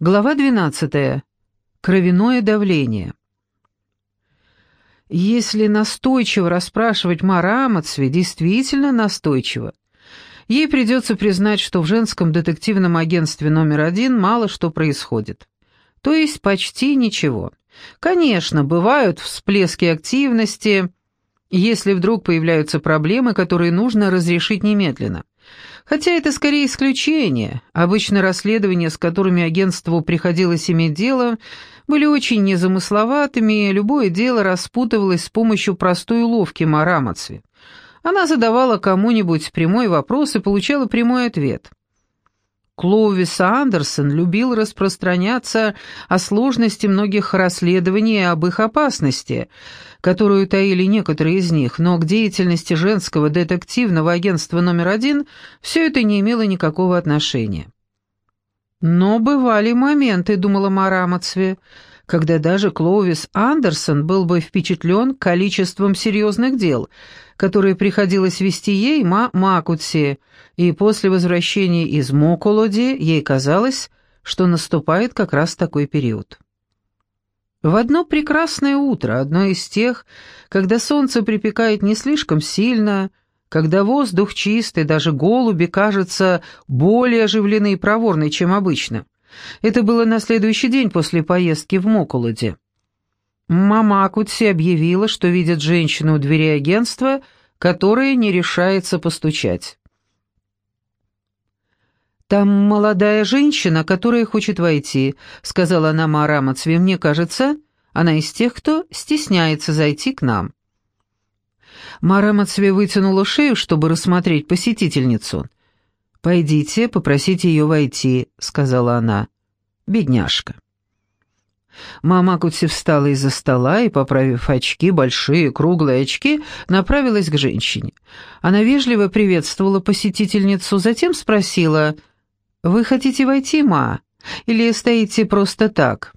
Глава 12. Кровяное давление. Если настойчиво расспрашивать Марамацве, действительно настойчиво, ей придется признать, что в женском детективном агентстве номер один мало что происходит. То есть почти ничего. Конечно, бывают всплески активности, если вдруг появляются проблемы, которые нужно разрешить немедленно. Хотя это скорее исключение. Обычно расследования, с которыми агентству приходилось иметь дело, были очень незамысловатыми, и любое дело распутывалось с помощью простой уловки Марамацви. Она задавала кому-нибудь прямой вопрос и получала прямой ответ. Клоувис Андерсон любил распространяться о сложности многих расследований и об их опасности, которую таили некоторые из них, но к деятельности женского детективного агентства номер один все это не имело никакого отношения. Но бывали моменты, думала Мара когда даже Клоувис Андерсон был бы впечатлен количеством серьезных дел, которые приходилось вести ей Ма Макутси, и после возвращения из Моколоди ей казалось, что наступает как раз такой период. В одно прекрасное утро, одно из тех, когда солнце припекает не слишком сильно, когда воздух чистый, даже голуби, кажется, более оживлены и проворны, чем обычно — это было на следующий день после поездки в Мокулоде. Мама Акутси объявила, что видит женщину у двери агентства, которая не решается постучать. «Там молодая женщина, которая хочет войти», — сказала она Марамацве. «Мне кажется, она из тех, кто стесняется зайти к нам». Марамацве вытянула шею, чтобы рассмотреть посетительницу. «Пойдите, попросите ее войти», — сказала она. «Бедняжка». Мама Кутси встала из-за стола и, поправив очки, большие круглые очки, направилась к женщине. Она вежливо приветствовала посетительницу, затем спросила, «Вы хотите войти, ма, или стоите просто так?»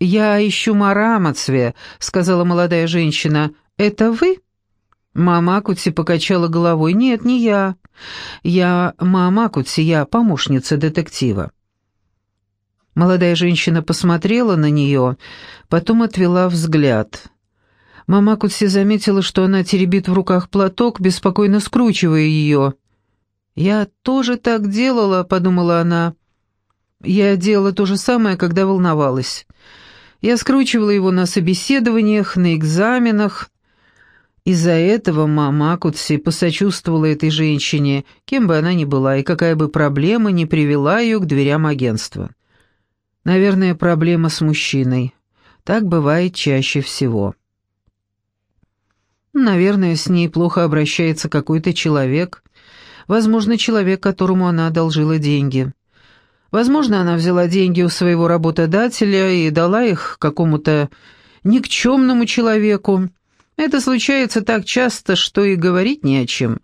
«Я ищу Марамацве», — сказала молодая женщина. «Это вы?» Мама Кутси покачала головой. «Нет, не я. Я мама Кутси, я помощница детектива». Молодая женщина посмотрела на нее, потом отвела взгляд. Мама Кутси заметила, что она теребит в руках платок, беспокойно скручивая ее. «Я тоже так делала», — подумала она. «Я делала то же самое, когда волновалась. Я скручивала его на собеседованиях, на экзаменах, из-за этого мама Акутси посочувствовала этой женщине, кем бы она ни была, и какая бы проблема ни привела ее к дверям агентства. Наверное, проблема с мужчиной. Так бывает чаще всего. Наверное, с ней плохо обращается какой-то человек, возможно, человек, которому она одолжила деньги. Возможно, она взяла деньги у своего работодателя и дала их какому-то никчемному человеку, это случается так часто, что и говорить не о чем.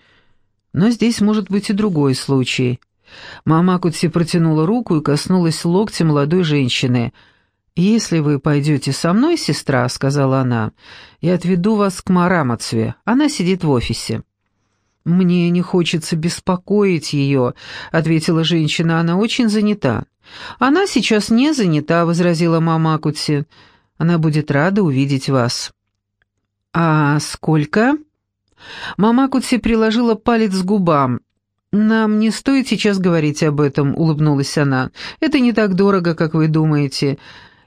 Но здесь может быть и другой случай. Мама Кутси протянула руку и коснулась локтя молодой женщины. «Если вы пойдете со мной, сестра», — сказала она, — «я отведу вас к Марамацве. Она сидит в офисе». «Мне не хочется беспокоить ее», — ответила женщина, — «она очень занята». «Она сейчас не занята», — возразила мама Кутси. «Она будет рада увидеть вас». «А сколько?» Мама Кутси приложила палец к губам. «Нам не стоит сейчас говорить об этом», — улыбнулась она. «Это не так дорого, как вы думаете.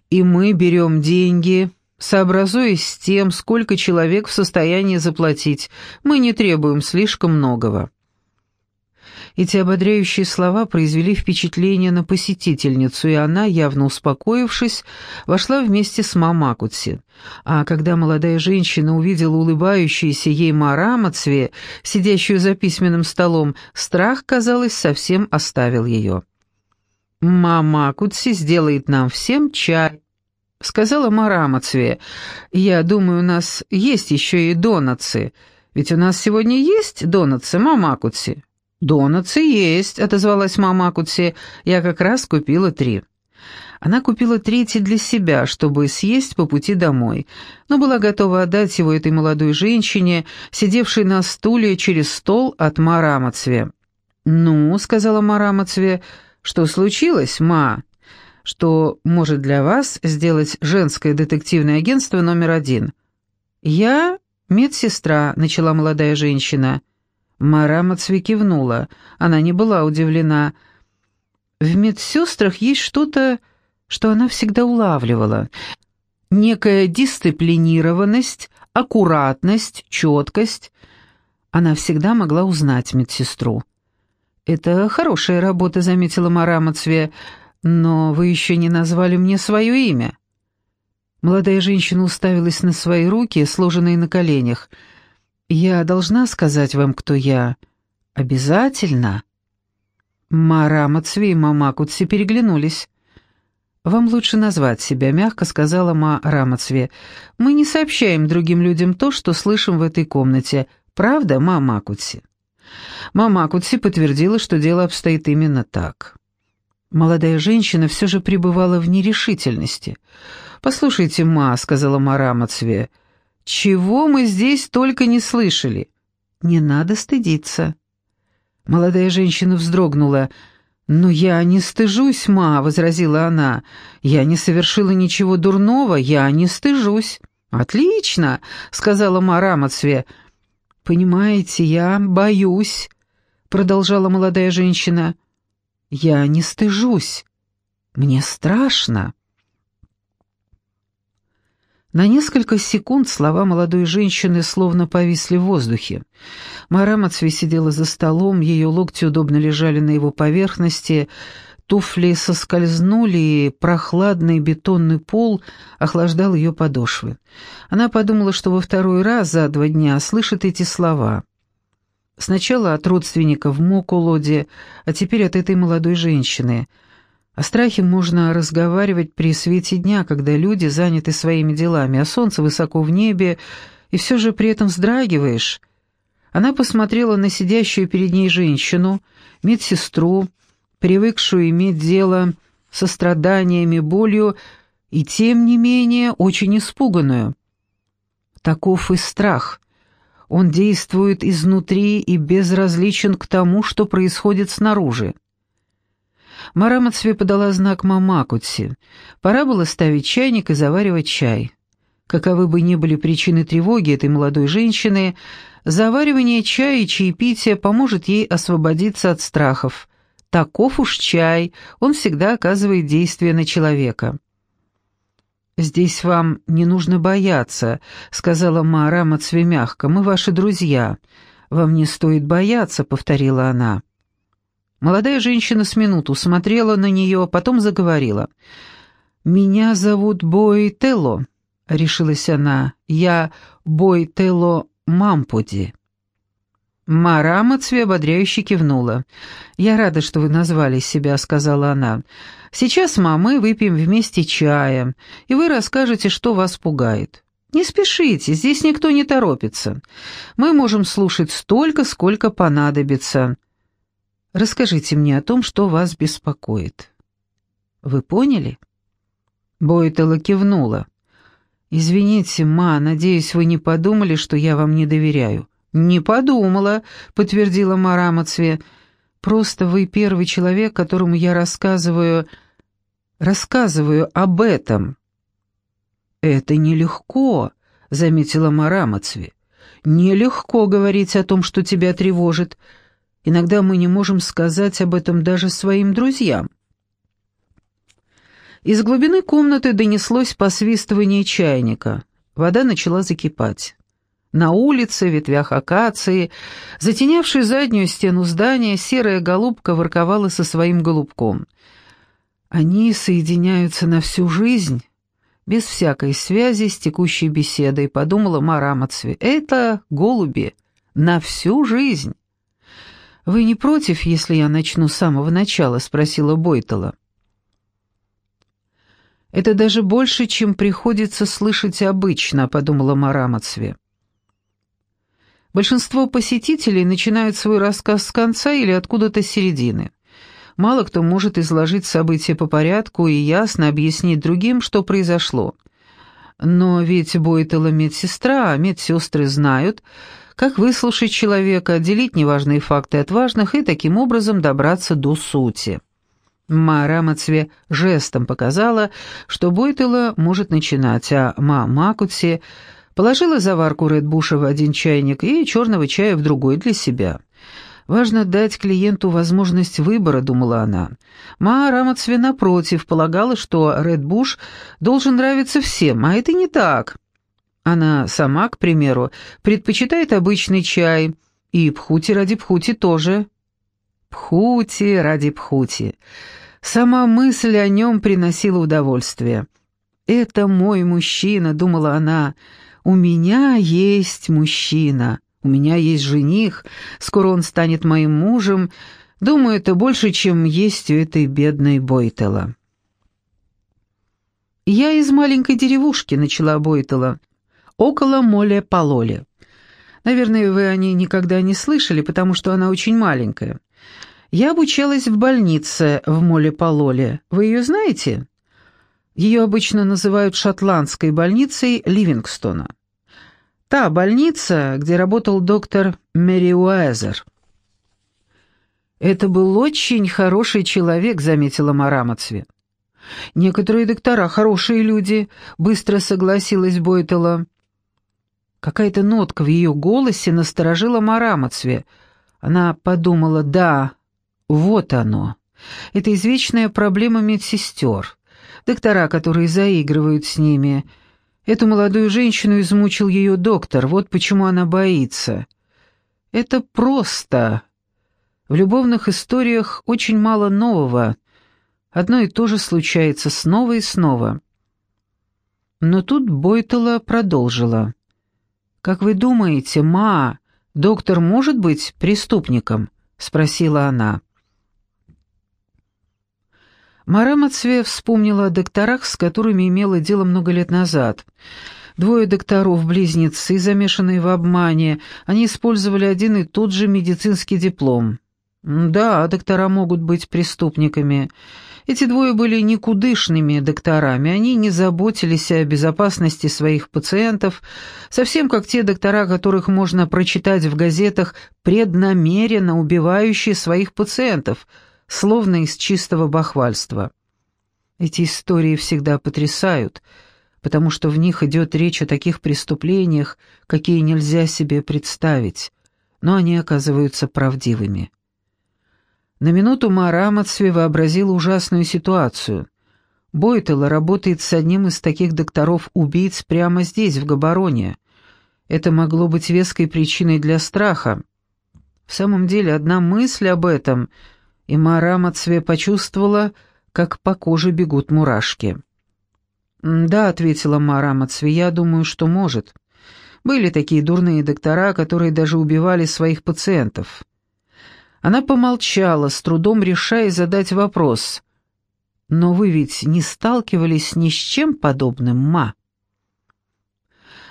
И мы берем деньги, сообразуясь с тем, сколько человек в состоянии заплатить. Мы не требуем слишком многого». Эти ободряющие слова произвели впечатление на посетительницу, и она, явно успокоившись, вошла вместе с Мамакутси. А когда молодая женщина увидела улыбающуюся ей Марамацве, сидящую за письменным столом, страх, казалось, совсем оставил ее. «Мамакутси сделает нам всем чай», — сказала Марамацве. «Я думаю, у нас есть еще и донатсы. Ведь у нас сегодня есть донатсы, Мамакутси». «Донатсы есть», — отозвалась мама Акутси. «Я как раз купила три». Она купила третий для себя, чтобы съесть по пути домой, но была готова отдать его этой молодой женщине, сидевшей на стуле через стол от Марамацве. «Ну», — сказала Марамацве, — «что случилось, ма?» что может для вас сделать женское детективное агентство номер один. Я медсестра, начала молодая женщина. Мара Мацви кивнула. Она не была удивлена. В медсестрах есть что-то, что она всегда улавливала. Некая дисциплинированность, аккуратность, четкость. Она всегда могла узнать медсестру. «Это хорошая работа», — заметила Мара Мацве, «но вы еще не назвали мне свое имя». Молодая женщина уставилась на свои руки, сложенные на коленях. «Я должна сказать вам, кто я?» «Обязательно?» Мара Мацви и Мама Кутси переглянулись. «Вам лучше назвать себя», — мягко сказала Ма Рамацве. «Мы не сообщаем другим людям то, что слышим в этой комнате. Правда, Ма Макутси?» Мама Кутси подтвердила, что дело обстоит именно так. Молодая женщина все же пребывала в нерешительности. «Послушайте, ма», — сказала Мара Мацве, — «чего мы здесь только не слышали?» «Не надо стыдиться». Молодая женщина вздрогнула. «Но я не стыжусь, ма», — возразила она. «Я не совершила ничего дурного, я не стыжусь». «Отлично», — сказала Мара Мацве. «Понимаете, я боюсь», — продолжала молодая женщина. «Я не стыжусь. Мне страшно». На несколько секунд слова молодой женщины словно повисли в воздухе. Мара Мацви сидела за столом, ее локти удобно лежали на его поверхности, туфли соскользнули, и прохладный бетонный пол охлаждал ее подошвы. Она подумала, что во второй раз за два дня слышит эти слова. Сначала от родственников Мокулоди, а теперь от этой молодой женщины. О страхе можно разговаривать при свете дня, когда люди заняты своими делами, а солнце высоко в небе, и все же при этом вздрагиваешь. Она посмотрела на сидящую перед ней женщину, медсестру, привыкшую иметь дело со страданиями, болью, и тем не менее очень испуганную. Таков и страх. Он действует изнутри и безразличен к тому, что происходит снаружи. Марамацве подала знак Мамакутси. Пора было ставить чайник и заваривать чай. Каковы бы ни были причины тревоги этой молодой женщины, заваривание чая и чаепития поможет ей освободиться от страхов, Таков уж чай, он всегда оказывает действие на человека. «Здесь вам не нужно бояться», — сказала Мацве мягко, — «мы ваши друзья. Вам не стоит бояться», — повторила она. Молодая женщина с минуту смотрела на нее, потом заговорила. «Меня зовут Бой Тело», — решилась она. «Я Бой Тело Мампуди». Мара Мацве ободряюще кивнула. «Я рада, что вы назвали себя», — сказала она. «Сейчас, мамы, выпьем вместе чая, и вы расскажете, что вас пугает. Не спешите, здесь никто не торопится. Мы можем слушать столько, сколько понадобится. Расскажите мне о том, что вас беспокоит». «Вы поняли?» Бойтела кивнула. «Извините, ма, надеюсь, вы не подумали, что я вам не доверяю. «Не подумала», — подтвердила Марамацве. «Просто вы первый человек, которому я рассказываю... рассказываю об этом». «Это нелегко», — заметила Марамацве. «Нелегко говорить о том, что тебя тревожит. Иногда мы не можем сказать об этом даже своим друзьям». Из глубины комнаты донеслось посвистывание чайника. Вода начала закипать. На улице, в ветвях акации, затенявшей заднюю стену здания, серая голубка ворковала со своим голубком. Они соединяются на всю жизнь, без всякой связи с текущей беседой, подумала Мара Мацви. Это голуби на всю жизнь. «Вы не против, если я начну с самого начала?» — спросила Бойтала. «Это даже больше, чем приходится слышать обычно», — подумала Мара Мацви. Большинство посетителей начинают свой рассказ с конца или откуда-то с середины. Мало кто может изложить события по порядку и ясно объяснить другим, что произошло. Но ведь Бойтела медсестра, а медсестры знают, как выслушать человека, отделить неважные факты от важных и таким образом добраться до сути. Ма Мацве жестом показала, что Бойтела может начинать, а Ма Макутси положила заварку Редбуша в один чайник и черного чая в другой для себя. «Важно дать клиенту возможность выбора», — думала она. Ма Рамацве, напротив, полагала, что Редбуш должен нравиться всем, а это не так. Она сама, к примеру, предпочитает обычный чай, и пхути ради пхути тоже. Пхути ради пхути. Сама мысль о нем приносила удовольствие. «Это мой мужчина», — думала она, — «у меня есть мужчина, у меня есть жених, скоро он станет моим мужем. Думаю, это больше, чем есть у этой бедной Бойтела». «Я из маленькой деревушки», — начала Бойтела, — «около Моле-Пололе. Наверное, вы о ней никогда не слышали, потому что она очень маленькая. Я обучалась в больнице в Моле-Пололе. Вы ее знаете? Ее обычно называют шотландской больницей Ливингстона. Та больница, где работал доктор Мэри Уэзер. «Это был очень хороший человек», — заметила Марамацве. «Некоторые доктора хорошие люди», — быстро согласилась Бойтела. Какая-то нотка в ее голосе насторожила Марамацве. Она подумала, да, вот оно. Это извечная проблема медсестер. Доктора, которые заигрывают с ними. Эту молодую женщину измучил ее доктор, вот почему она боится. Это просто. В любовных историях очень мало нового. Одно и то же случается снова и снова. Но тут Бойтела продолжила. «Как вы думаете, ма, доктор может быть преступником?» — спросила она. Мара вспомнила о докторах, с которыми имела дело много лет назад. Двое докторов-близнецы, замешанные в обмане, они использовали один и тот же медицинский диплом. Да, доктора могут быть преступниками. Эти двое были никудышными докторами, они не заботились о безопасности своих пациентов, совсем как те доктора, которых можно прочитать в газетах, преднамеренно убивающие своих пациентов – словно из чистого бахвальства. Эти истории всегда потрясают, потому что в них идет речь о таких преступлениях, какие нельзя себе представить, но они оказываются правдивыми. На минуту Мара Мацве вообразила ужасную ситуацию. Бойтела работает с одним из таких докторов-убийц прямо здесь, в Габароне. Это могло быть веской причиной для страха. В самом деле, одна мысль об этом — и Мара Мацве почувствовала, как по коже бегут мурашки. «Да», — ответила Мара Мацве, — «я думаю, что может. Были такие дурные доктора, которые даже убивали своих пациентов». Она помолчала, с трудом решая задать вопрос. «Но вы ведь не сталкивались ни с чем подобным, ма?»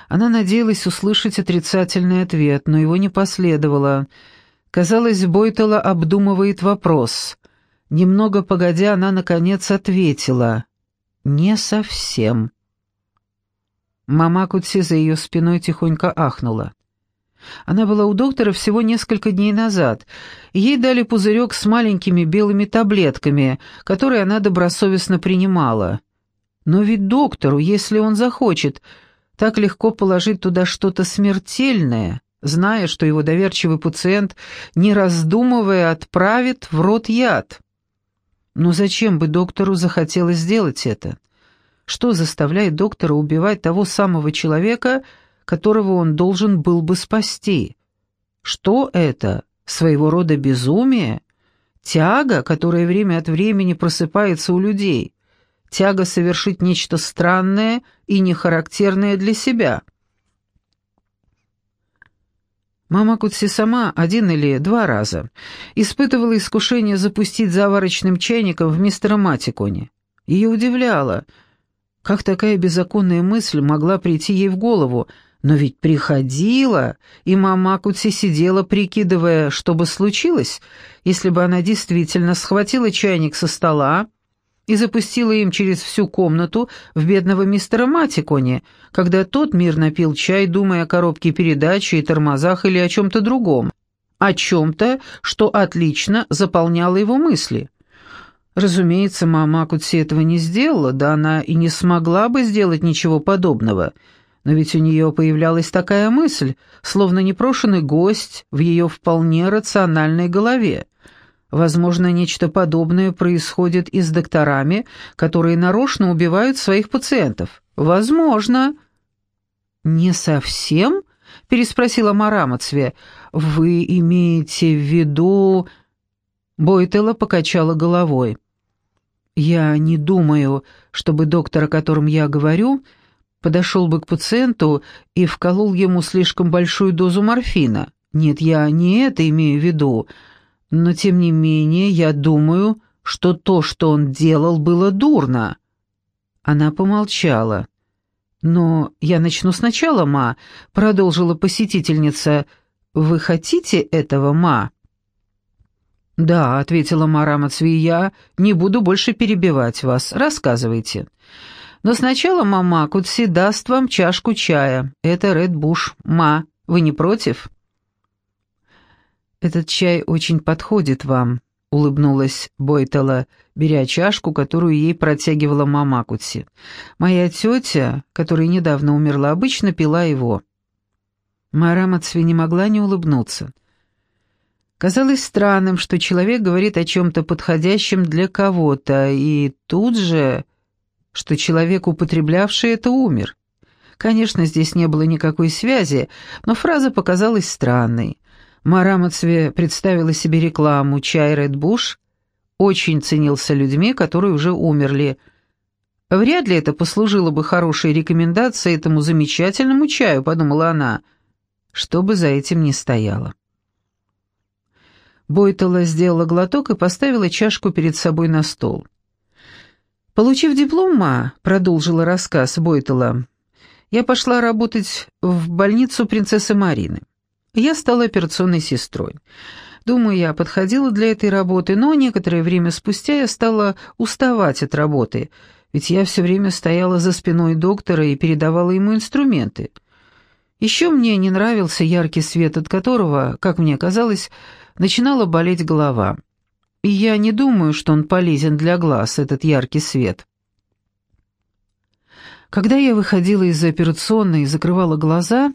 Она надеялась услышать отрицательный ответ, но его не последовало — Казалось, Бойтела обдумывает вопрос. Немного погодя, она, наконец, ответила. «Не совсем». Мама Кутси за ее спиной тихонько ахнула. Она была у доктора всего несколько дней назад. Ей дали пузырек с маленькими белыми таблетками, которые она добросовестно принимала. Но ведь доктору, если он захочет, так легко положить туда что-то смертельное зная, что его доверчивый пациент, не раздумывая, отправит в рот яд. Но зачем бы доктору захотелось сделать это? Что заставляет доктора убивать того самого человека, которого он должен был бы спасти? Что это? Своего рода безумие? Тяга, которая время от времени просыпается у людей? Тяга совершить нечто странное и нехарактерное для себя – Мама Кутси сама один или два раза испытывала искушение запустить заварочным чайником в мистера Матиконе. Ее удивляло, как такая беззаконная мысль могла прийти ей в голову, но ведь приходила, и мама Кутси сидела, прикидывая, что бы случилось, если бы она действительно схватила чайник со стола, и запустила им через всю комнату в бедного мистера Матикони, когда тот мирно пил чай, думая о коробке передачи и тормозах или о чем-то другом, о чем-то, что отлично заполняло его мысли. Разумеется, мама Кутси этого не сделала, да она и не смогла бы сделать ничего подобного. Но ведь у нее появлялась такая мысль, словно непрошенный гость в ее вполне рациональной голове. Возможно, нечто подобное происходит и с докторами, которые нарочно убивают своих пациентов. Возможно. «Не совсем?» — переспросила Марамацве. «Вы имеете в виду...» Бойтела покачала головой. «Я не думаю, чтобы доктор, о котором я говорю, подошел бы к пациенту и вколол ему слишком большую дозу морфина. Нет, я не это имею в виду, но тем не менее я думаю, что то, что он делал, было дурно». Она помолчала. «Но я начну сначала, ма», — продолжила посетительница. «Вы хотите этого, ма?» «Да», — ответила Мара Мацвия, — «не буду больше перебивать вас. Рассказывайте». «Но сначала мама Кутси даст вам чашку чая. Это Ред Буш. Ма, вы не против?» «Этот чай очень подходит вам», — улыбнулась Бойтела, беря чашку, которую ей протягивала мама Кутси. «Моя тетя, которая недавно умерла, обычно пила его». Мара Мацви не могла не улыбнуться. Казалось странным, что человек говорит о чем-то подходящем для кого-то, и тут же, что человек, употреблявший это, умер. Конечно, здесь не было никакой связи, но фраза показалась странной. Марамацве представила себе рекламу «Чай Ред Буш», очень ценился людьми, которые уже умерли. Вряд ли это послужило бы хорошей рекомендацией этому замечательному чаю, подумала она, что бы за этим ни стояло. Бойтела сделала глоток и поставила чашку перед собой на стол. «Получив диплома, — продолжила рассказ Бойтела, — я пошла работать в больницу принцессы Марины. Я стала операционной сестрой. Думаю, я подходила для этой работы, но некоторое время спустя я стала уставать от работы, ведь я все время стояла за спиной доктора и передавала ему инструменты. Еще мне не нравился яркий свет, от которого, как мне казалось, начинала болеть голова. И я не думаю, что он полезен для глаз, этот яркий свет. Когда я выходила из операционной и закрывала глаза,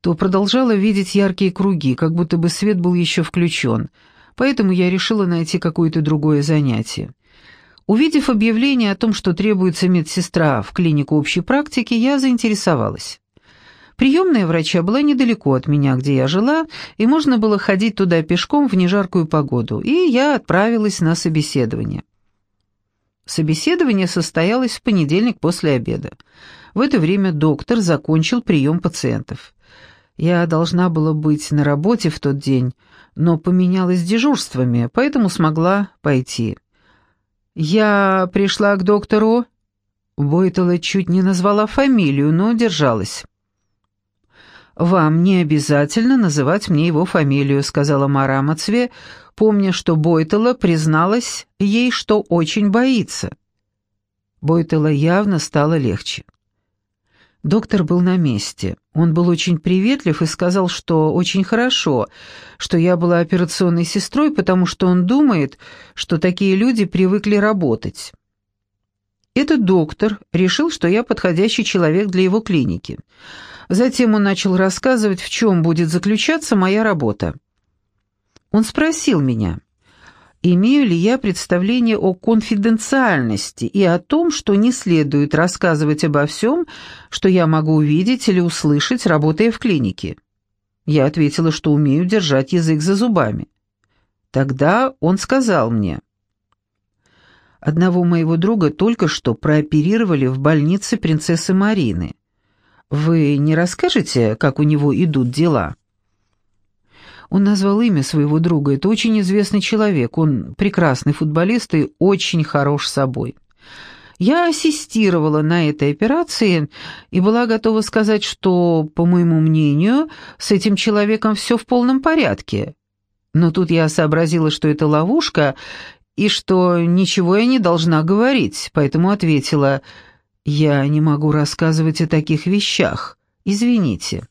то продолжала видеть яркие круги, как будто бы свет был еще включен, поэтому я решила найти какое-то другое занятие. Увидев объявление о том, что требуется медсестра в клинику общей практики, я заинтересовалась. Приемная врача была недалеко от меня, где я жила, и можно было ходить туда пешком в нежаркую погоду, и я отправилась на собеседование. Собеседование состоялось в понедельник после обеда. В это время доктор закончил прием пациентов. Я должна была быть на работе в тот день, но поменялась дежурствами, поэтому смогла пойти. Я пришла к доктору... Бойтела чуть не назвала фамилию, но держалась. «Вам не обязательно называть мне его фамилию», — сказала Мара Мацве, помня, что Бойтела призналась ей, что очень боится. Бойтела явно стало легче. Доктор был на месте. Он был очень приветлив и сказал, что очень хорошо, что я была операционной сестрой, потому что он думает, что такие люди привыкли работать. Этот доктор решил, что я подходящий человек для его клиники. Затем он начал рассказывать, в чем будет заключаться моя работа. Он спросил меня, имею ли я представление о конфиденциальности и о том, что не следует рассказывать обо всем, что я могу увидеть или услышать, работая в клинике. Я ответила, что умею держать язык за зубами. Тогда он сказал мне, «Одного моего друга только что прооперировали в больнице принцессы Марины. Вы не расскажете, как у него идут дела?» Он назвал имя своего друга. Это очень известный человек. Он прекрасный футболист и очень хорош собой. Я ассистировала на этой операции и была готова сказать, что, по моему мнению, с этим человеком все в полном порядке. Но тут я сообразила, что это ловушка, и что ничего я не должна говорить, поэтому ответила – «Я не могу рассказывать о таких вещах. Извините».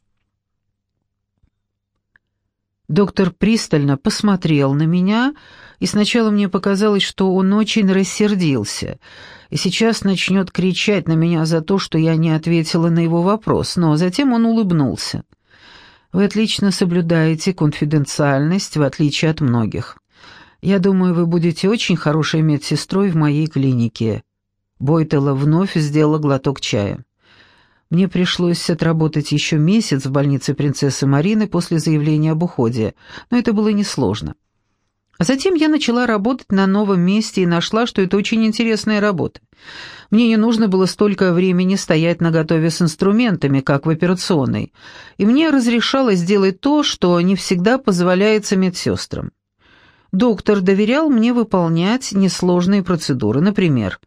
Доктор пристально посмотрел на меня, и сначала мне показалось, что он очень рассердился, и сейчас начнет кричать на меня за то, что я не ответила на его вопрос, но затем он улыбнулся. «Вы отлично соблюдаете конфиденциальность, в отличие от многих. Я думаю, вы будете очень хорошей медсестрой в моей клинике». Бойтела вновь сделала глоток чая. Мне пришлось отработать еще месяц в больнице принцессы Марины после заявления об уходе, но это было несложно. А затем я начала работать на новом месте и нашла, что это очень интересная работа. Мне не нужно было столько времени стоять наготове с инструментами, как в операционной, и мне разрешалось делать то, что не всегда позволяется медсестрам. Доктор доверял мне выполнять несложные процедуры, например,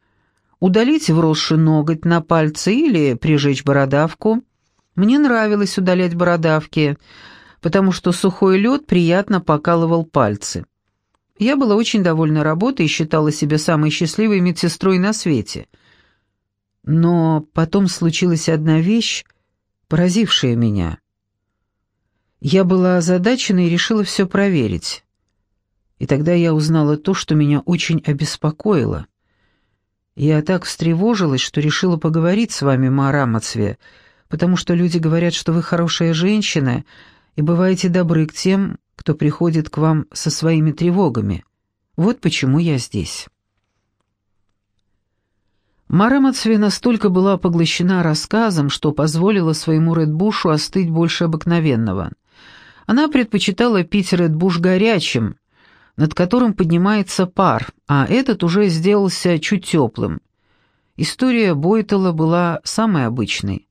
удалить вросший ноготь на пальце или прижечь бородавку. Мне нравилось удалять бородавки, потому что сухой лед приятно покалывал пальцы. Я была очень довольна работой и считала себя самой счастливой медсестрой на свете. Но потом случилась одна вещь, поразившая меня. Я была озадачена и решила все проверить. И тогда я узнала то, что меня очень обеспокоило. Я так встревожилась, что решила поговорить с вами, Мацве, потому что люди говорят, что вы хорошая женщина и бываете добры к тем, кто приходит к вам со своими тревогами. Вот почему я здесь». Мара настолько была поглощена рассказом, что позволила своему Редбушу остыть больше обыкновенного. Она предпочитала пить Редбуш горячим, над которым поднимается пар, а этот уже сделался чуть теплым. История Бойтела была самой обычной.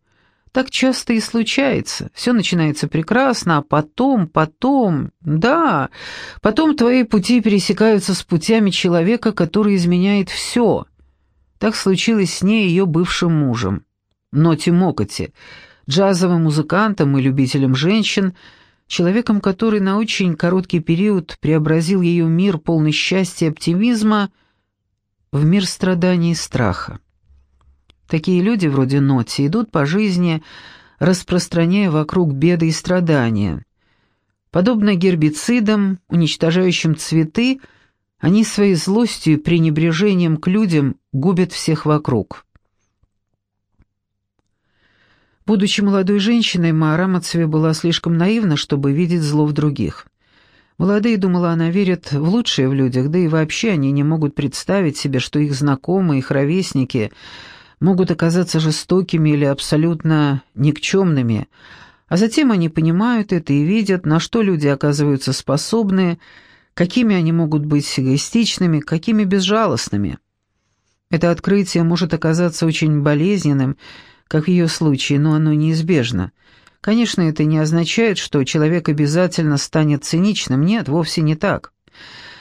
Так часто и случается. Все начинается прекрасно, а потом, потом, да, потом твои пути пересекаются с путями человека, который изменяет все. Так случилось с ней и ее бывшим мужем. Но Тимокоти, джазовым музыкантом и любителем женщин, человеком, который на очень короткий период преобразил ее мир полный счастья и оптимизма в мир страданий и страха. Такие люди, вроде Ноти, идут по жизни, распространяя вокруг беды и страдания. Подобно гербицидам, уничтожающим цветы, они своей злостью и пренебрежением к людям губят всех вокруг. Будучи молодой женщиной, Маара Мацве была слишком наивна, чтобы видеть зло в других. Молодые, думала она, верят в лучшее в людях, да и вообще они не могут представить себе, что их знакомые, их ровесники могут оказаться жестокими или абсолютно никчемными, а затем они понимают это и видят, на что люди оказываются способны, какими они могут быть эгоистичными, какими безжалостными. Это открытие может оказаться очень болезненным, как в ее случае, но оно неизбежно. Конечно, это не означает, что человек обязательно станет циничным. Нет, вовсе не так.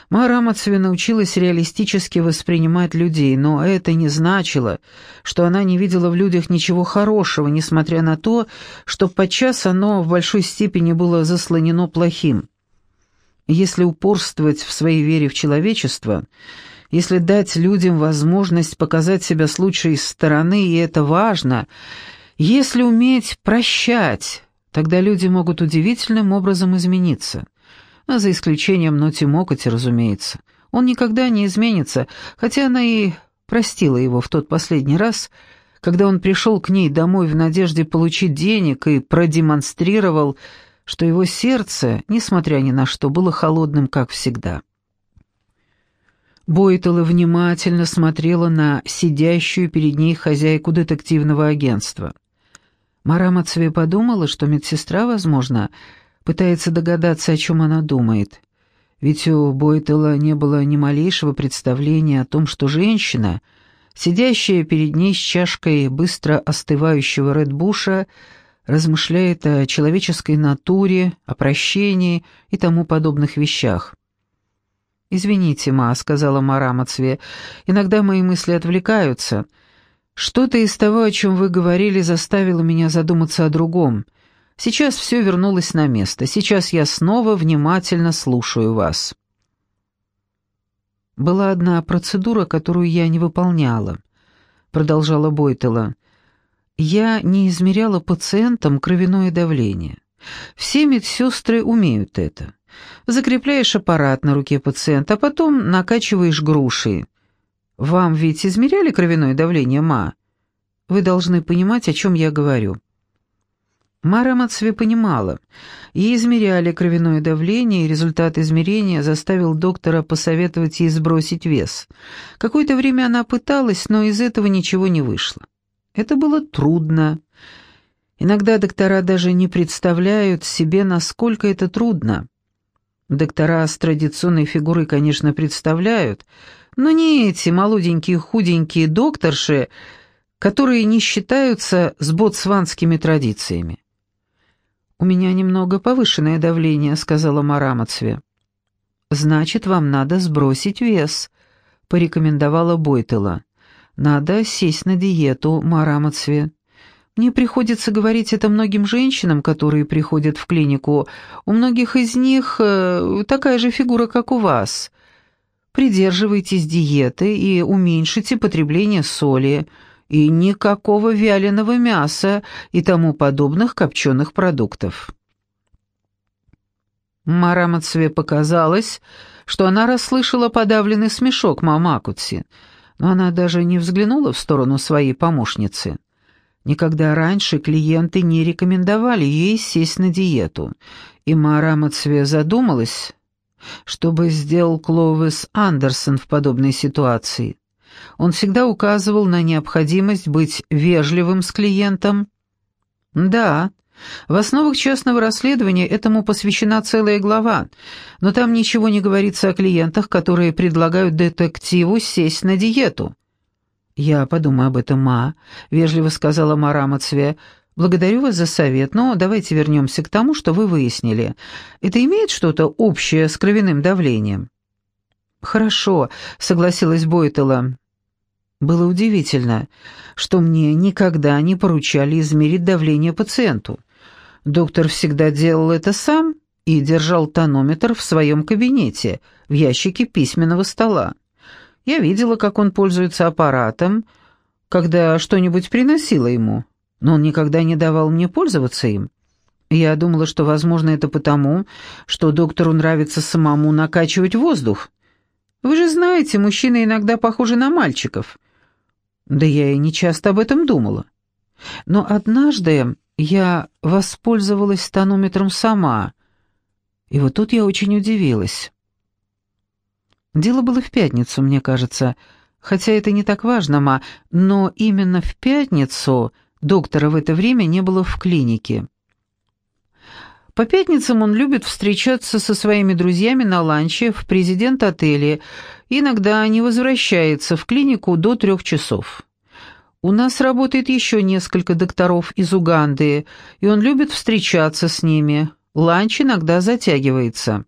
Мара Мацве научилась реалистически воспринимать людей, но это не значило, что она не видела в людях ничего хорошего, несмотря на то, что подчас оно в большой степени было заслонено плохим. Если упорствовать в своей вере в человечество – если дать людям возможность показать себя с лучшей стороны, и это важно, если уметь прощать, тогда люди могут удивительным образом измениться. А за исключением Ноти Мокоти, разумеется. Он никогда не изменится, хотя она и простила его в тот последний раз, когда он пришел к ней домой в надежде получить денег и продемонстрировал, что его сердце, несмотря ни на что, было холодным, как всегда. Бойтела внимательно смотрела на сидящую перед ней хозяйку детективного агентства. Мара Мацве подумала, что медсестра, возможно, пытается догадаться, о чем она думает. Ведь у Бойтела не было ни малейшего представления о том, что женщина, сидящая перед ней с чашкой быстро остывающего Редбуша, размышляет о человеческой натуре, о прощении и тому подобных вещах. «Извините, ма», — сказала Мара Мацве, — «иногда мои мысли отвлекаются. Что-то из того, о чем вы говорили, заставило меня задуматься о другом. Сейчас все вернулось на место. Сейчас я снова внимательно слушаю вас». «Была одна процедура, которую я не выполняла», — продолжала Бойтела. «Я не измеряла пациентам кровяное давление. Все медсестры умеют это». Закрепляешь аппарат на руке пациента, а потом накачиваешь грушей. Вам ведь измеряли кровяное давление, ма? Вы должны понимать, о чем я говорю. Мара Мацве понимала. Ей измеряли кровяное давление, и результат измерения заставил доктора посоветовать ей сбросить вес. Какое-то время она пыталась, но из этого ничего не вышло. Это было трудно. Иногда доктора даже не представляют себе, насколько это трудно. Доктора с традиционной фигурой, конечно, представляют, но не эти молоденькие худенькие докторши, которые не считаются с ботсванскими традициями. «У меня немного повышенное давление», — сказала Марамацве. «Значит, вам надо сбросить вес», — порекомендовала Бойтела. «Надо сесть на диету, Марамацве. Мне приходится говорить это многим женщинам, которые приходят в клинику. У многих из них э, такая же фигура, как у вас. Придерживайтесь диеты и уменьшите потребление соли» и никакого вяленого мяса и тому подобных копченых продуктов. Марамацве показалось, что она расслышала подавленный смешок Мамакутси, но она даже не взглянула в сторону своей помощницы. Никогда раньше клиенты не рекомендовали ей сесть на диету, и Марамацве задумалась, что бы сделал Клоуис Андерсон в подобной ситуации. Он всегда указывал на необходимость быть вежливым с клиентом. Да, в основах частного расследования этому посвящена целая глава, но там ничего не говорится о клиентах, которые предлагают детективу сесть на диету. «Я подумаю об этом, ма», — вежливо сказала Мара Мацве. «Благодарю вас за совет, но давайте вернемся к тому, что вы выяснили. Это имеет что-то общее с кровяным давлением?» «Хорошо», — согласилась Бойтела. Было удивительно, что мне никогда не поручали измерить давление пациенту. Доктор всегда делал это сам и держал тонометр в своем кабинете, в ящике письменного стола. Я видела, как он пользуется аппаратом, когда что-нибудь приносила ему, но он никогда не давал мне пользоваться им. Я думала, что, возможно, это потому, что доктору нравится самому накачивать воздух. Вы же знаете, мужчины иногда похожи на мальчиков. Да я и не часто об этом думала. Но однажды я воспользовалась тонометром сама, и вот тут я очень удивилась. Дело было в пятницу, мне кажется, хотя это не так важно, ма, но именно в пятницу доктора в это время не было в клинике. По пятницам он любит встречаться со своими друзьями на ланче в президент-отеле, иногда не возвращается в клинику до трех часов. У нас работает еще несколько докторов из Уганды, и он любит встречаться с ними. Ланч иногда затягивается.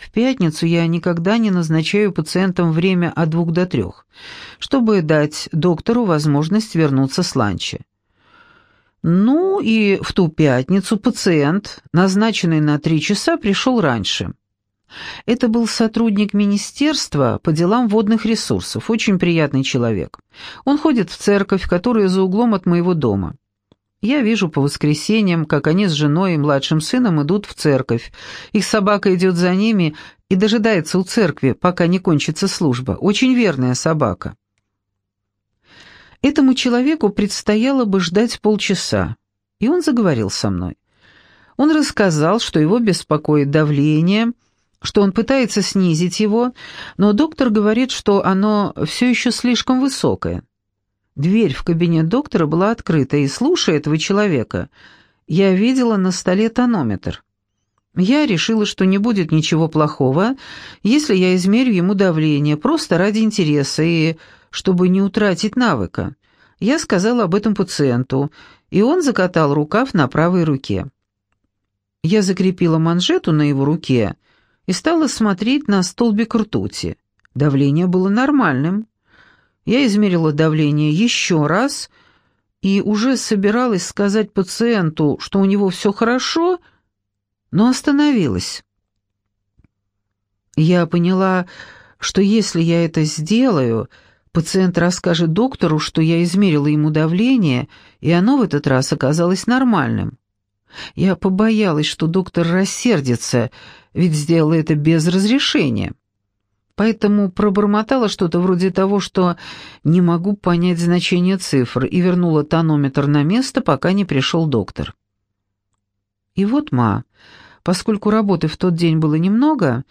В пятницу я никогда не назначаю пациентам время от двух до трех, чтобы дать доктору возможность вернуться с ланча. Ну и в ту пятницу пациент, назначенный на три часа, пришел раньше. Это был сотрудник министерства по делам водных ресурсов, очень приятный человек. Он ходит в церковь, которая за углом от моего дома. Я вижу по воскресеньям, как они с женой и младшим сыном идут в церковь. Их собака идет за ними и дожидается у церкви, пока не кончится служба. Очень верная собака. Этому человеку предстояло бы ждать полчаса, и он заговорил со мной. Он рассказал, что его беспокоит давление – что он пытается снизить его, но доктор говорит, что оно все еще слишком высокое. Дверь в кабинет доктора была открыта, и, слушая этого человека, я видела на столе тонометр. Я решила, что не будет ничего плохого, если я измерю ему давление, просто ради интереса и чтобы не утратить навыка. Я сказала об этом пациенту, и он закатал рукав на правой руке. Я закрепила манжету на его руке — и стала смотреть на столбик ртути. Давление было нормальным. Я измерила давление еще раз и уже собиралась сказать пациенту, что у него все хорошо, но остановилась. Я поняла, что если я это сделаю, пациент расскажет доктору, что я измерила ему давление, и оно в этот раз оказалось нормальным. Я побоялась, что доктор рассердится, ведь сделала это без разрешения. Поэтому пробормотала что-то вроде того, что не могу понять значение цифр, и вернула тонометр на место, пока не пришел доктор. И вот, ма, поскольку работы в тот день было немного,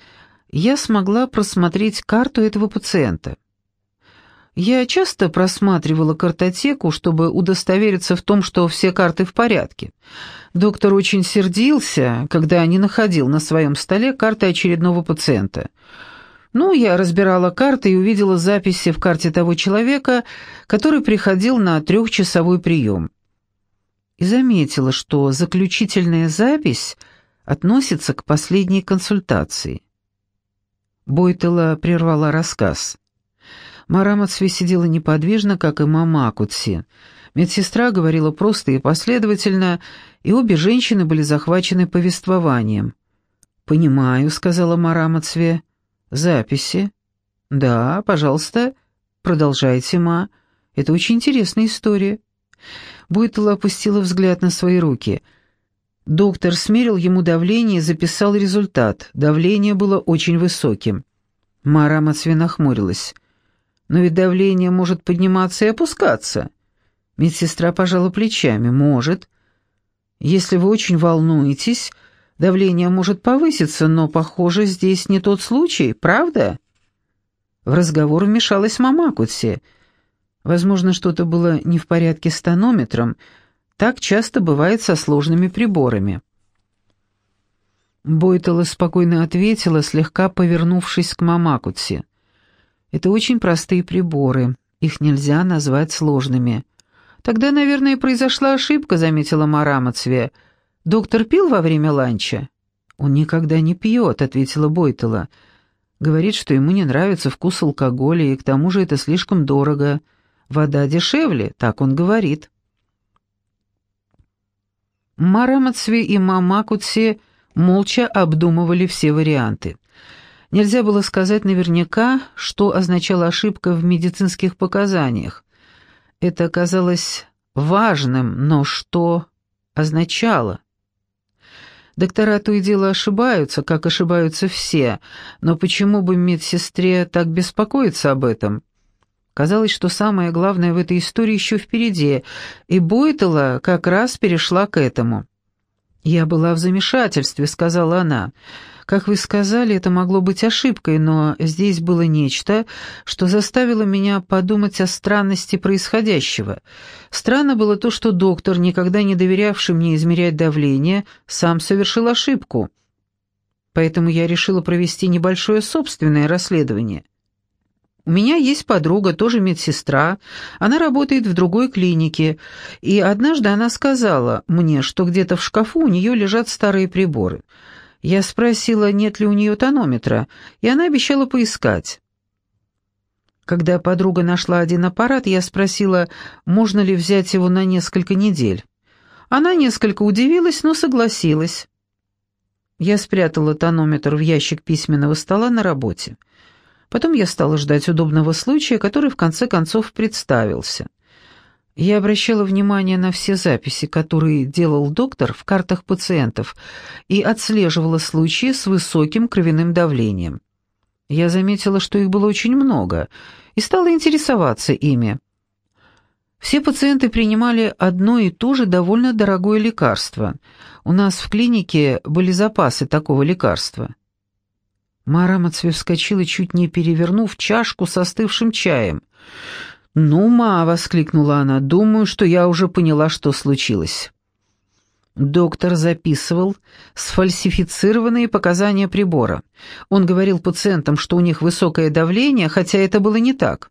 я смогла просмотреть карту этого пациента. Я часто просматривала картотеку, чтобы удостовериться в том, что все карты в порядке. Доктор очень сердился, когда не находил на своем столе карты очередного пациента. Ну, я разбирала карты и увидела записи в карте того человека, который приходил на трехчасовой прием. И заметила, что заключительная запись относится к последней консультации. Бойтела прервала рассказ. Марамацви сидела неподвижно, как и мама Акутси. Медсестра говорила просто и последовательно, и обе женщины были захвачены повествованием. «Понимаю», — сказала Марамацве. «Записи?» «Да, пожалуйста, продолжайте, ма. Это очень интересная история». Буйтала опустила взгляд на свои руки. Доктор смерил ему давление и записал результат. Давление было очень высоким. Марамацве нахмурилась. Но ведь давление может подниматься и опускаться. Медсестра пожала плечами. Может. Если вы очень волнуетесь, давление может повыситься, но, похоже, здесь не тот случай, правда? В разговор вмешалась мама Кутси. Возможно, что-то было не в порядке с тонометром. Так часто бывает со сложными приборами. Бойтела спокойно ответила, слегка повернувшись к Мамакутси. Это очень простые приборы, их нельзя назвать сложными. Тогда, наверное, произошла ошибка, заметила Марамацве. Доктор пил во время ланча? Он никогда не пьет, ответила Бойтела. Говорит, что ему не нравится вкус алкоголя, и к тому же это слишком дорого. Вода дешевле, так он говорит. Марамацве и Мамакутсе молча обдумывали все варианты. Нельзя было сказать наверняка, что означала ошибка в медицинских показаниях. Это оказалось важным, но что означало? Доктора то и дело ошибаются, как ошибаются все, но почему бы медсестре так беспокоиться об этом? Казалось, что самое главное в этой истории еще впереди, и Бойтела как раз перешла к этому. «Я была в замешательстве», — сказала она. Как вы сказали, это могло быть ошибкой, но здесь было нечто, что заставило меня подумать о странности происходящего. Странно было то, что доктор, никогда не доверявший мне измерять давление, сам совершил ошибку. Поэтому я решила провести небольшое собственное расследование. У меня есть подруга, тоже медсестра. Она работает в другой клинике, и однажды она сказала мне, что где-то в шкафу у нее лежат старые приборы — я спросила, нет ли у нее тонометра, и она обещала поискать. Когда подруга нашла один аппарат, я спросила, можно ли взять его на несколько недель. Она несколько удивилась, но согласилась. Я спрятала тонометр в ящик письменного стола на работе. Потом я стала ждать удобного случая, который в конце концов представился. Я обращала внимание на все записи, которые делал доктор в картах пациентов, и отслеживала случаи с высоким кровяным давлением. Я заметила, что их было очень много, и стала интересоваться ими. Все пациенты принимали одно и то же довольно дорогое лекарство. У нас в клинике были запасы такого лекарства. Мара Мацве вскочила, чуть не перевернув чашку с остывшим чаем. «Ну, ма!» — воскликнула она. «Думаю, что я уже поняла, что случилось». Доктор записывал сфальсифицированные показания прибора. Он говорил пациентам, что у них высокое давление, хотя это было не так.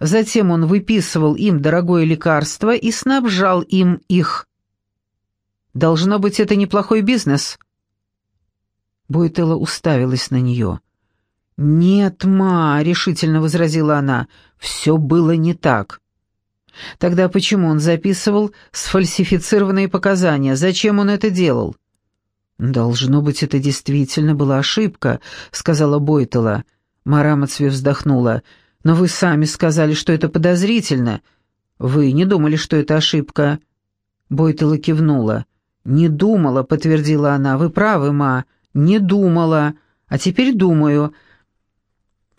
Затем он выписывал им дорогое лекарство и снабжал им их. «Должно быть, это неплохой бизнес». Бойтела уставилась на нее. «Нет, ма», — решительно возразила она, — «все было не так». Тогда почему он записывал сфальсифицированные показания? Зачем он это делал? «Должно быть, это действительно была ошибка», — сказала Бойтела. Марамацве вздохнула. «Но вы сами сказали, что это подозрительно. Вы не думали, что это ошибка?» Бойтела кивнула. «Не думала», — подтвердила она. «Вы правы, ма. Не думала. А теперь думаю.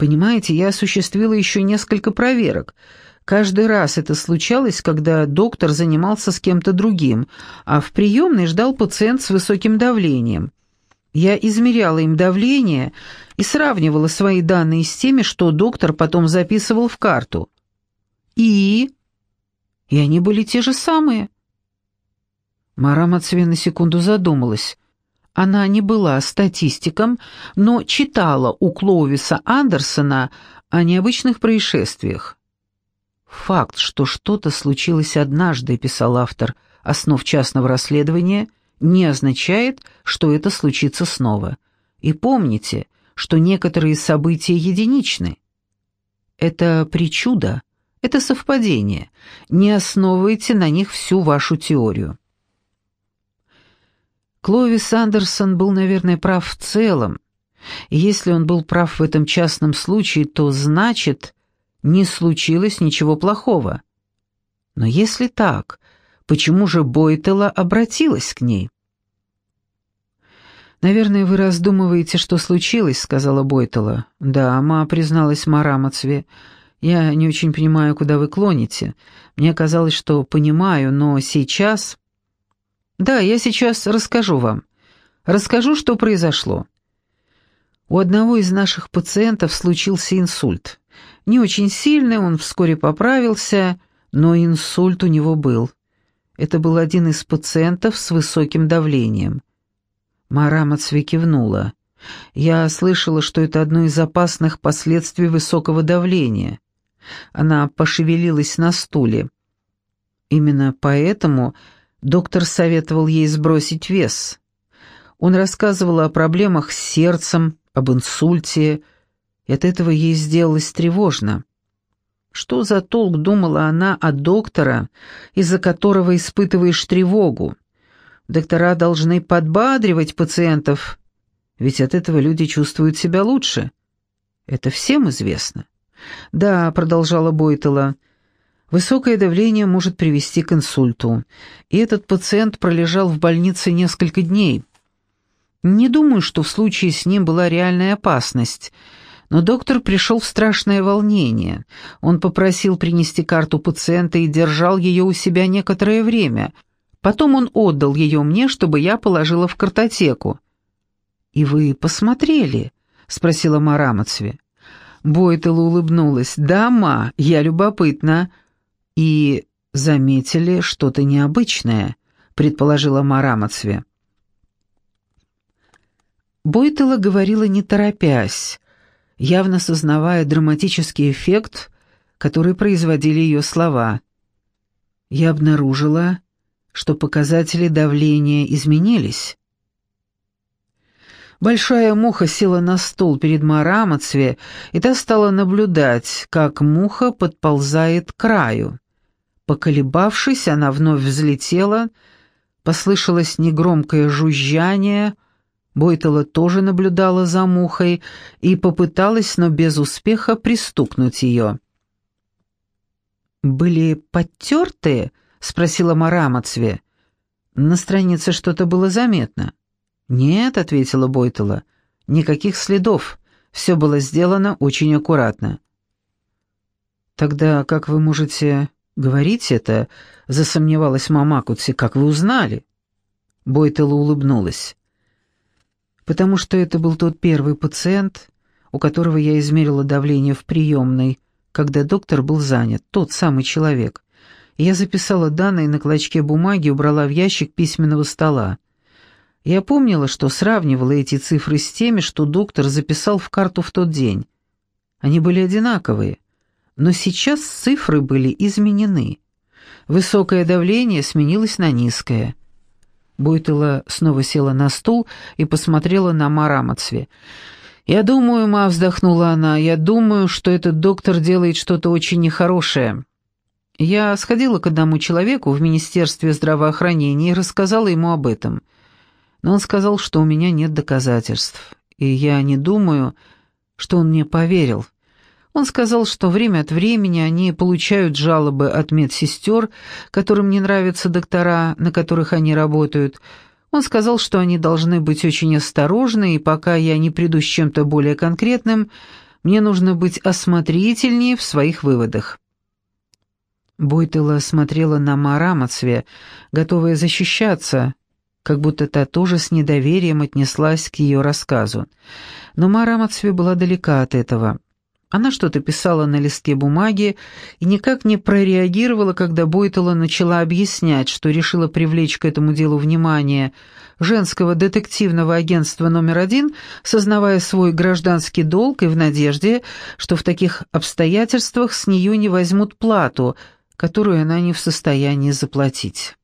Понимаете, я осуществила еще несколько проверок. Каждый раз это случалось, когда доктор занимался с кем-то другим, а в приемной ждал пациент с высоким давлением. Я измеряла им давление и сравнивала свои данные с теми, что доктор потом записывал в карту. И... И они были те же самые. Мара Мацве на секунду задумалась. Она не была статистиком, но читала у Клоувиса Андерсона о необычных происшествиях. «Факт, что что-то случилось однажды», — писал автор основ частного расследования, не означает, что это случится снова. И помните, что некоторые события единичны. Это причуда, это совпадение. Не основывайте на них всю вашу теорию. Кловис Андерсон был, наверное, прав в целом. И если он был прав в этом частном случае, то значит, не случилось ничего плохого. Но если так, почему же Бойтела обратилась к ней? «Наверное, вы раздумываете, что случилось», — сказала Бойтела. «Да, ма призналась Марамацве. Я не очень понимаю, куда вы клоните. Мне казалось, что понимаю, но сейчас...» Да, я сейчас расскажу вам. Расскажу, что произошло. У одного из наших пациентов случился инсульт. Не очень сильный, он вскоре поправился, но инсульт у него был. Это был один из пациентов с высоким давлением. Мара Мацве кивнула. Я слышала, что это одно из опасных последствий высокого давления. Она пошевелилась на стуле. Именно поэтому Доктор советовал ей сбросить вес. Он рассказывал о проблемах с сердцем, об инсульте, и от этого ей сделалось тревожно. Что за толк думала она о доктора, из-за которого испытываешь тревогу? Доктора должны подбадривать пациентов, ведь от этого люди чувствуют себя лучше. Это всем известно. «Да», — продолжала Бойтела, — Высокое давление может привести к инсульту, и этот пациент пролежал в больнице несколько дней. Не думаю, что в случае с ним была реальная опасность, но доктор пришел в страшное волнение. Он попросил принести карту пациента и держал ее у себя некоторое время. Потом он отдал ее мне, чтобы я положила в картотеку. «И вы посмотрели?» — спросила Марамацве. Бойтела улыбнулась. «Да, ма, я любопытна и заметили что-то необычное», — предположила Марамацве. Бойтела говорила не торопясь, явно сознавая драматический эффект, который производили ее слова. «Я обнаружила, что показатели давления изменились». Большая муха села на стол перед Марамацве, и та стала наблюдать, как муха подползает к краю. Поколебавшись, она вновь взлетела, послышалось негромкое жужжание, Бойтела тоже наблюдала за мухой и попыталась, но без успеха, пристукнуть ее. «Были подтертые?» — спросила Марамацве. «На странице что-то было заметно». «Нет», — ответила Бойтела, — «никаких следов. Все было сделано очень аккуратно». «Тогда как вы можете «Говорить это?» — засомневалась мама Кутси. «Как вы узнали?» Бойтела улыбнулась. «Потому что это был тот первый пациент, у которого я измерила давление в приемной, когда доктор был занят, тот самый человек. Я записала данные на клочке бумаги убрала в ящик письменного стола. Я помнила, что сравнивала эти цифры с теми, что доктор записал в карту в тот день. Они были одинаковые но сейчас цифры были изменены. Высокое давление сменилось на низкое. Бойтела снова села на стул и посмотрела на Марамацве. «Я думаю, ма», — вздохнула она, — «я думаю, что этот доктор делает что-то очень нехорошее». Я сходила к одному человеку в Министерстве здравоохранения и рассказала ему об этом. Но он сказал, что у меня нет доказательств, и я не думаю, что он мне поверил. Он сказал, что время от времени они получают жалобы от медсестер, которым не нравятся доктора, на которых они работают. Он сказал, что они должны быть очень осторожны, и пока я не приду с чем-то более конкретным, мне нужно быть осмотрительнее в своих выводах. Бойтела смотрела на Марамацве, готовая защищаться, как будто та тоже с недоверием отнеслась к ее рассказу. Но Марамацве была далека от этого. Она что-то писала на листке бумаги и никак не прореагировала, когда Бойтела начала объяснять, что решила привлечь к этому делу внимание женского детективного агентства номер один, сознавая свой гражданский долг и в надежде, что в таких обстоятельствах с нее не возьмут плату, которую она не в состоянии заплатить.